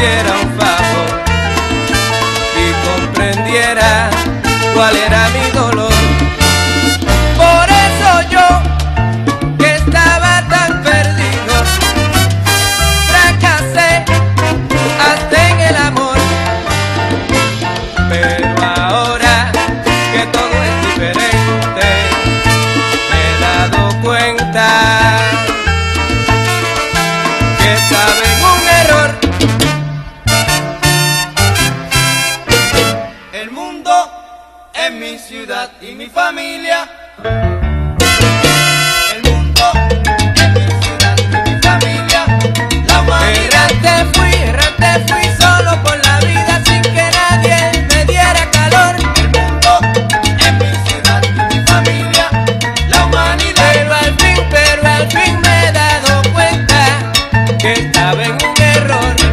quisieran fallar. y mi familia. El mundo es mi ciudad y mi familia. La humanidad errante fui, errante fui solo por la vida sin que nadie me diera calor. El mundo es mi ciudad y mi familia. La humanidad. Pero al fin, pero al fin me he dado cuenta que estaba en un error.